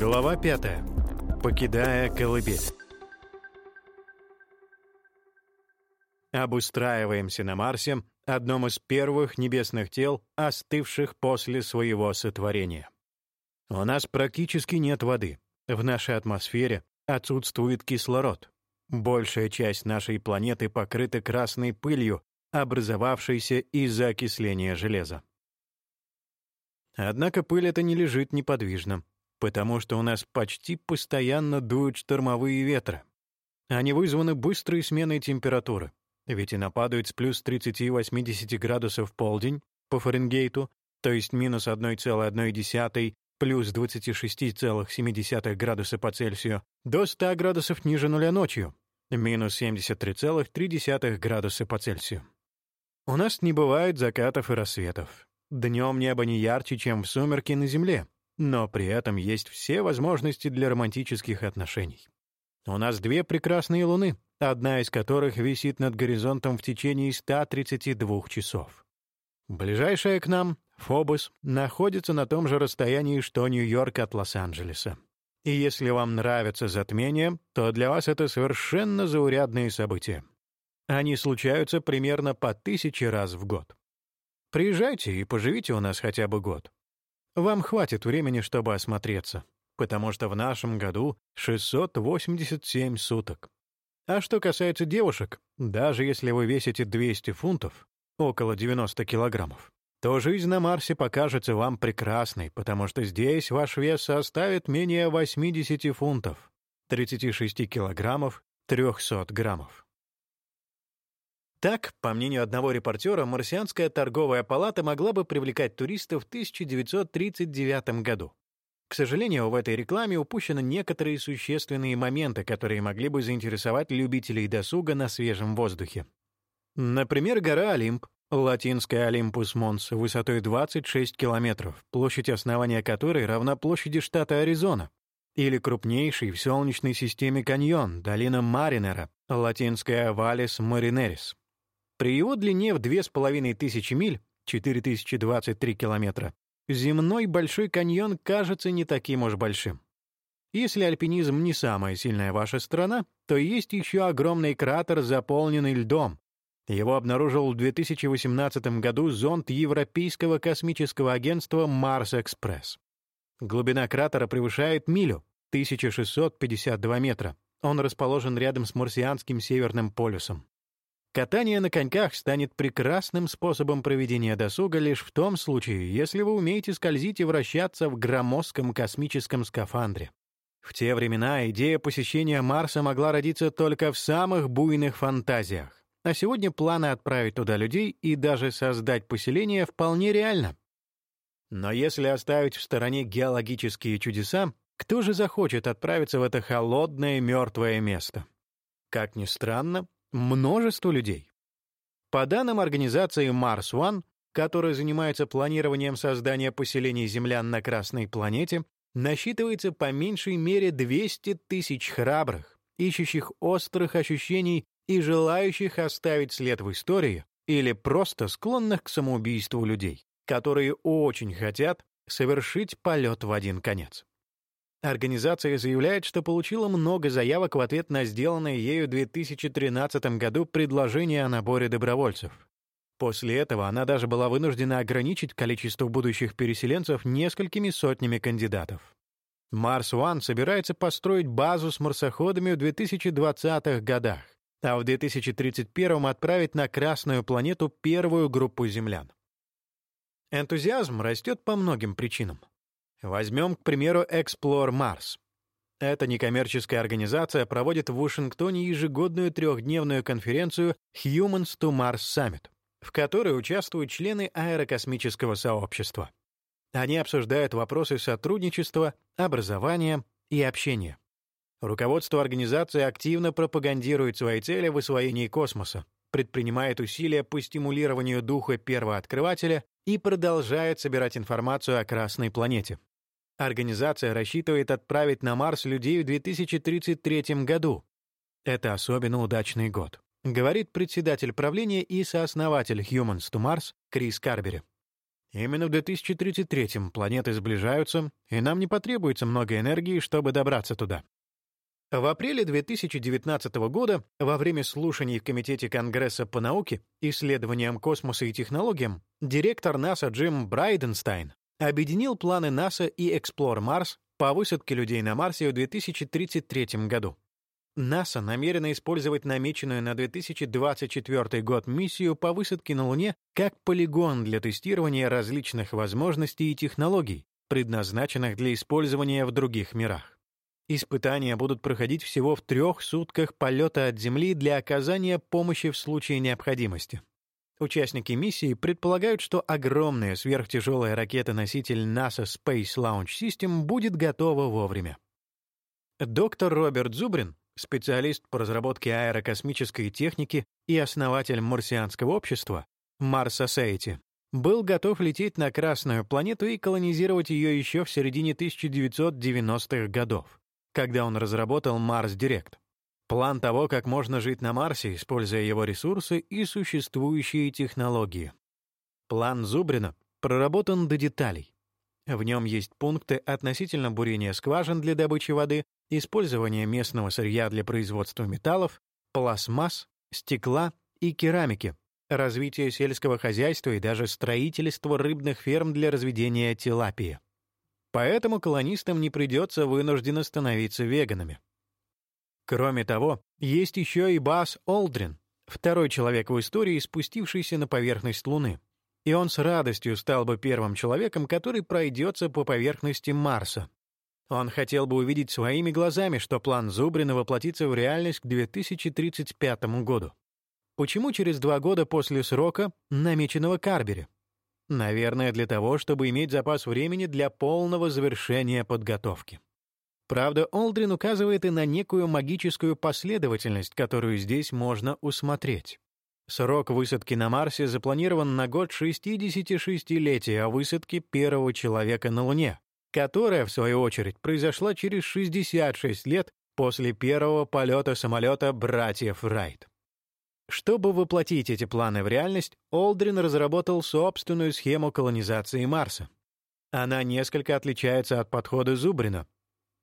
Глава пятая. Покидая колыбель. Обустраиваемся на Марсе, одном из первых небесных тел, остывших после своего сотворения. У нас практически нет воды. В нашей атмосфере отсутствует кислород. Большая часть нашей планеты покрыта красной пылью, образовавшейся из-за окисления железа. Однако пыль эта не лежит неподвижно, потому что у нас почти постоянно дуют штормовые ветры. Они вызваны быстрой сменой температуры, ведь и нападают с плюс 30-80 градусов в полдень по Фаренгейту, то есть минус 1,1 плюс 26,7 градуса по Цельсию, до 100 градусов ниже нуля ночью, минус 73,3 градуса по Цельсию. У нас не бывает закатов и рассветов. Днем небо не ярче, чем в сумерки на Земле, но при этом есть все возможности для романтических отношений. У нас две прекрасные луны, одна из которых висит над горизонтом в течение 132 часов. Ближайшая к нам, Фобос, находится на том же расстоянии, что Нью-Йорк от Лос-Анджелеса. И если вам нравятся затмения, то для вас это совершенно заурядные события. Они случаются примерно по тысяче раз в год. Приезжайте и поживите у нас хотя бы год. Вам хватит времени, чтобы осмотреться, потому что в нашем году 687 суток. А что касается девушек, даже если вы весите 200 фунтов, около 90 килограммов, то жизнь на Марсе покажется вам прекрасной, потому что здесь ваш вес составит менее 80 фунтов, 36 килограммов, 300 граммов. Так, по мнению одного репортера, марсианская торговая палата могла бы привлекать туристов в 1939 году. К сожалению, в этой рекламе упущены некоторые существенные моменты, которые могли бы заинтересовать любителей досуга на свежем воздухе. Например, гора Олимп, Латинская Олимпус Монс высотой 26 километров, площадь основания которой равна площади штата Аризона, или крупнейший в Солнечной системе каньон, долина Маринера, латинская Валис Маринерис. При его длине в 2500 миль, 4023 километра, земной Большой каньон кажется не таким уж большим. Если альпинизм не самая сильная ваша страна, то есть еще огромный кратер, заполненный льдом, его обнаружил в 2018 году зонд Европейского космического агентства «Марс-Экспресс». Глубина кратера превышает милю, 1652 метра. Он расположен рядом с марсианским Северным полюсом. Катание на коньках станет прекрасным способом проведения досуга лишь в том случае, если вы умеете скользить и вращаться в громоздком космическом скафандре. В те времена идея посещения Марса могла родиться только в самых буйных фантазиях. А сегодня планы отправить туда людей и даже создать поселение вполне реально. Но если оставить в стороне геологические чудеса, кто же захочет отправиться в это холодное мертвое место? Как ни странно, множество людей. По данным организации Mars One, которая занимается планированием создания поселений землян на Красной планете, насчитывается по меньшей мере 200 тысяч храбрых, ищущих острых ощущений и желающих оставить след в истории или просто склонных к самоубийству людей, которые очень хотят совершить полет в один конец. Организация заявляет, что получила много заявок в ответ на сделанное ею в 2013 году предложение о наборе добровольцев. После этого она даже была вынуждена ограничить количество будущих переселенцев несколькими сотнями кандидатов. Марс One собирается построить базу с марсоходами в 2020-х годах, а в 2031 отправить на Красную планету первую группу землян. Энтузиазм растет по многим причинам. Возьмем, к примеру, Explore Mars. Эта некоммерческая организация проводит в Вашингтоне ежегодную трехдневную конференцию Humans to Mars Summit, в которой участвуют члены аэрокосмического сообщества. Они обсуждают вопросы сотрудничества, образования и общения. Руководство организации активно пропагандирует свои цели в освоении космоса, предпринимает усилия по стимулированию духа первооткрывателя и продолжает собирать информацию о Красной планете. Организация рассчитывает отправить на Марс людей в 2033 году. Это особенно удачный год, говорит председатель правления и сооснователь Humans to Mars Крис Карбери. Именно в 2033-м планеты сближаются, и нам не потребуется много энергии, чтобы добраться туда. В апреле 2019 года, во время слушаний в Комитете Конгресса по науке, исследованиям космоса и технологиям, директор НАСА Джим Брайденстайн объединил планы НАСА и Explore Mars по высадке людей на Марсе в 2033 году. НАСА намерена использовать намеченную на 2024 год миссию по высадке на Луне как полигон для тестирования различных возможностей и технологий, предназначенных для использования в других мирах. Испытания будут проходить всего в трех сутках полета от Земли для оказания помощи в случае необходимости. Участники миссии предполагают, что огромная сверхтяжелая ракета-носитель NASA Space Launch System будет готова вовремя. Доктор Роберт Зубрин, специалист по разработке аэрокосмической техники и основатель марсианского общества Mars Society, был готов лететь на Красную планету и колонизировать ее еще в середине 1990-х годов когда он разработал Mars Direct. План того, как можно жить на Марсе, используя его ресурсы и существующие технологии. План Зубрина проработан до деталей. В нем есть пункты относительно бурения скважин для добычи воды, использования местного сырья для производства металлов, пластмасс, стекла и керамики, развитие сельского хозяйства и даже строительство рыбных ферм для разведения тилапии. Поэтому колонистам не придется вынужденно становиться веганами. Кроме того, есть еще и Бас Олдрин, второй человек в истории, спустившийся на поверхность Луны. И он с радостью стал бы первым человеком, который пройдется по поверхности Марса. Он хотел бы увидеть своими глазами, что план Зубрина воплотится в реальность к 2035 году. Почему через два года после срока, намеченного Карбере? Наверное, для того, чтобы иметь запас времени для полного завершения подготовки. Правда, Олдрин указывает и на некую магическую последовательность, которую здесь можно усмотреть. Срок высадки на Марсе запланирован на год 66-летия высадки первого человека на Луне, которая, в свою очередь, произошла через 66 лет после первого полета самолета братьев Райт. Чтобы воплотить эти планы в реальность, Олдрин разработал собственную схему колонизации Марса. Она несколько отличается от подхода Зубрина.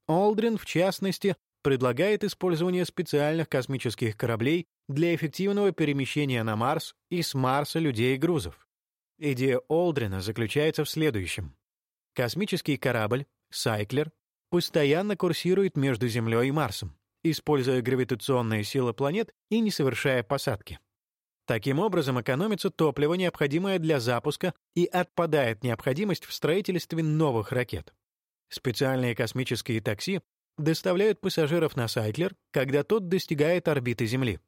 Олдрин, в частности, предлагает использование специальных космических кораблей для эффективного перемещения на Марс и с Марса людей и грузов. Идея Олдрина заключается в следующем. Космический корабль, Сайклер, постоянно курсирует между Землей и Марсом используя гравитационные силы планет и не совершая посадки. Таким образом, экономится топливо, необходимое для запуска, и отпадает необходимость в строительстве новых ракет. Специальные космические такси доставляют пассажиров на Сайклер, когда тот достигает орбиты Земли.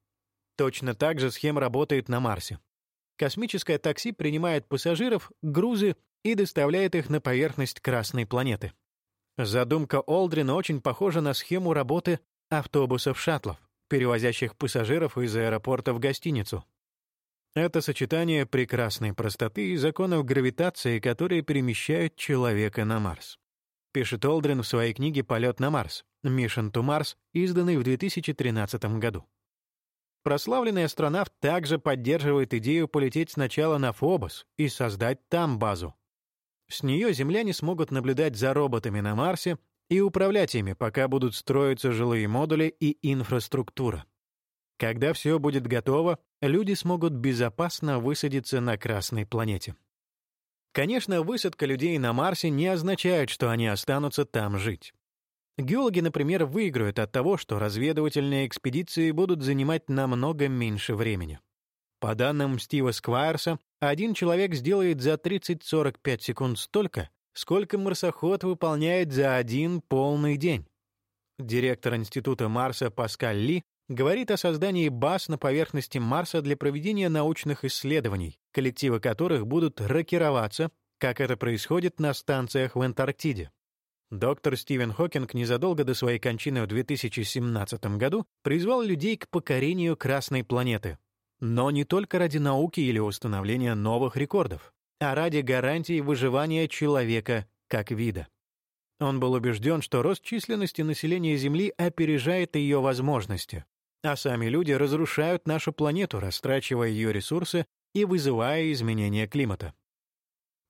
Точно так же схема работает на Марсе. Космическое такси принимает пассажиров, грузы и доставляет их на поверхность Красной планеты. Задумка Олдрина очень похожа на схему работы автобусов-шаттлов, перевозящих пассажиров из аэропорта в гостиницу. Это сочетание прекрасной простоты и законов гравитации, которые перемещают человека на Марс. Пишет Олдрин в своей книге «Полет на Марс» «Mission to Mars», изданной в 2013 году. Прославленный астронавт также поддерживает идею полететь сначала на Фобос и создать там базу. С нее земляне смогут наблюдать за роботами на Марсе и управлять ими, пока будут строиться жилые модули и инфраструктура. Когда все будет готово, люди смогут безопасно высадиться на Красной планете. Конечно, высадка людей на Марсе не означает, что они останутся там жить. Геологи, например, выиграют от того, что разведывательные экспедиции будут занимать намного меньше времени. По данным Стива Сквайрса, один человек сделает за 30-45 секунд столько, сколько марсоход выполняет за один полный день. Директор Института Марса Паскаль Ли говорит о создании баз на поверхности Марса для проведения научных исследований, коллективы которых будут рокироваться, как это происходит на станциях в Антарктиде. Доктор Стивен Хокинг незадолго до своей кончины в 2017 году призвал людей к покорению Красной планеты. Но не только ради науки или установления новых рекордов а ради гарантии выживания человека как вида. Он был убежден, что рост численности населения Земли опережает ее возможности, а сами люди разрушают нашу планету, растрачивая ее ресурсы и вызывая изменения климата.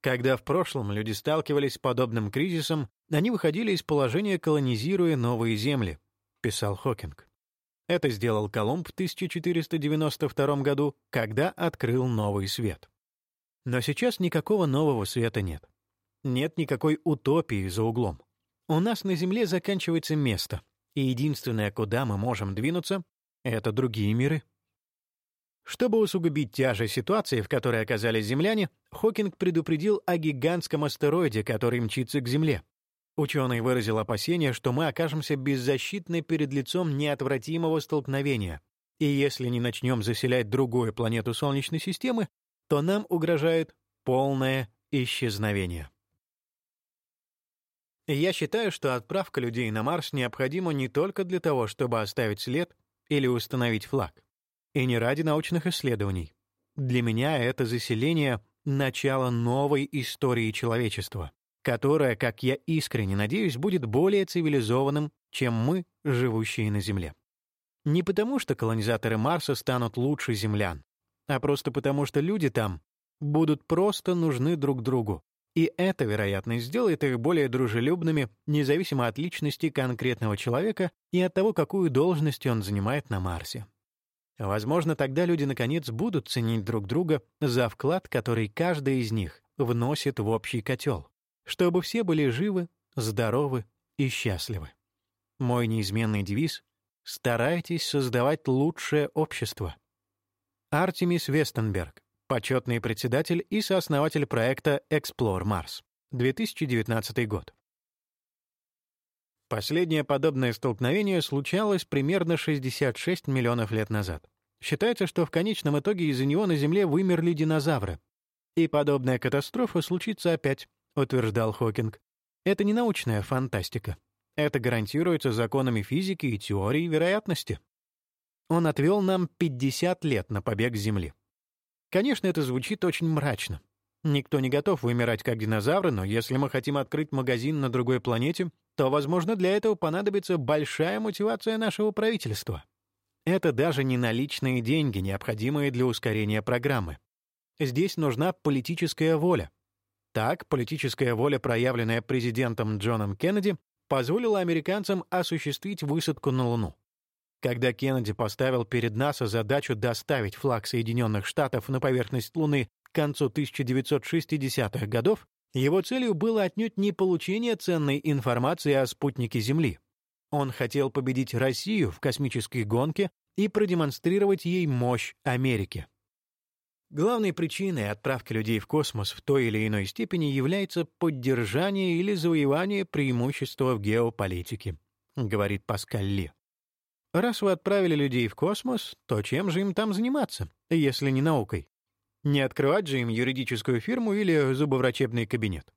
Когда в прошлом люди сталкивались с подобным кризисом, они выходили из положения, колонизируя новые земли, писал Хокинг. Это сделал Колумб в 1492 году, когда открыл новый свет. Но сейчас никакого нового света нет. Нет никакой утопии за углом. У нас на Земле заканчивается место, и единственное, куда мы можем двинуться, — это другие миры. Чтобы усугубить тяжесть ситуации, в которой оказались земляне, Хокинг предупредил о гигантском астероиде, который мчится к Земле. Ученый выразил опасение, что мы окажемся беззащитны перед лицом неотвратимого столкновения, и если не начнем заселять другую планету Солнечной системы, то нам угрожает полное исчезновение. Я считаю, что отправка людей на Марс необходима не только для того, чтобы оставить след или установить флаг, и не ради научных исследований. Для меня это заселение — начало новой истории человечества, которая, как я искренне надеюсь, будет более цивилизованным, чем мы, живущие на Земле. Не потому, что колонизаторы Марса станут лучше землян, а просто потому, что люди там будут просто нужны друг другу. И это, вероятно, сделает их более дружелюбными, независимо от личности конкретного человека и от того, какую должность он занимает на Марсе. Возможно, тогда люди, наконец, будут ценить друг друга за вклад, который каждый из них вносит в общий котел, чтобы все были живы, здоровы и счастливы. Мой неизменный девиз — старайтесь создавать лучшее общество. Артемис Вестенберг, почетный председатель и сооснователь проекта Explore Mars, 2019 год. Последнее подобное столкновение случалось примерно 66 миллионов лет назад. Считается, что в конечном итоге из-за него на Земле вымерли динозавры. И подобная катастрофа случится опять, утверждал Хокинг. Это не научная фантастика. Это гарантируется законами физики и теорией вероятности. Он отвел нам 50 лет на побег с Земли. Конечно, это звучит очень мрачно. Никто не готов вымирать как динозавры, но если мы хотим открыть магазин на другой планете, то, возможно, для этого понадобится большая мотивация нашего правительства. Это даже не наличные деньги, необходимые для ускорения программы. Здесь нужна политическая воля. Так, политическая воля, проявленная президентом Джоном Кеннеди, позволила американцам осуществить высадку на Луну. Когда Кеннеди поставил перед НАСА задачу доставить флаг Соединенных Штатов на поверхность Луны к концу 1960-х годов, его целью было отнюдь не получение ценной информации о спутнике Земли. Он хотел победить Россию в космической гонке и продемонстрировать ей мощь Америки. Главной причиной отправки людей в космос в той или иной степени является поддержание или завоевание преимущества в геополитике, говорит Паскаль Ли. Раз вы отправили людей в космос, то чем же им там заниматься, если не наукой? Не открывать же им юридическую фирму или зубоврачебный кабинет.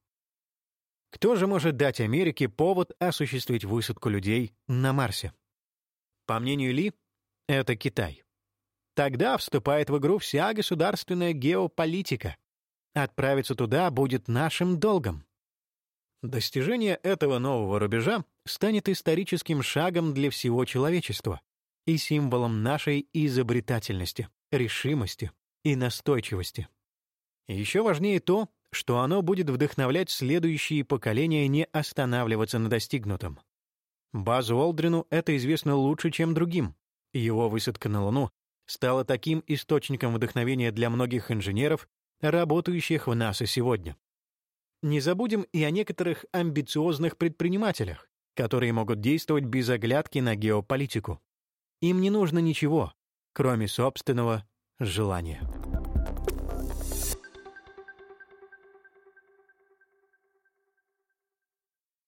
Кто же может дать Америке повод осуществить высадку людей на Марсе? По мнению Ли, это Китай. Тогда вступает в игру вся государственная геополитика. Отправиться туда будет нашим долгом. Достижение этого нового рубежа станет историческим шагом для всего человечества и символом нашей изобретательности, решимости и настойчивости. еще важнее то, что оно будет вдохновлять следующие поколения не останавливаться на достигнутом. Базу Олдрину это известно лучше, чем другим. Его высадка на Луну стала таким источником вдохновения для многих инженеров, работающих в НАСА сегодня. Не забудем и о некоторых амбициозных предпринимателях, которые могут действовать без оглядки на геополитику. Им не нужно ничего, кроме собственного желания.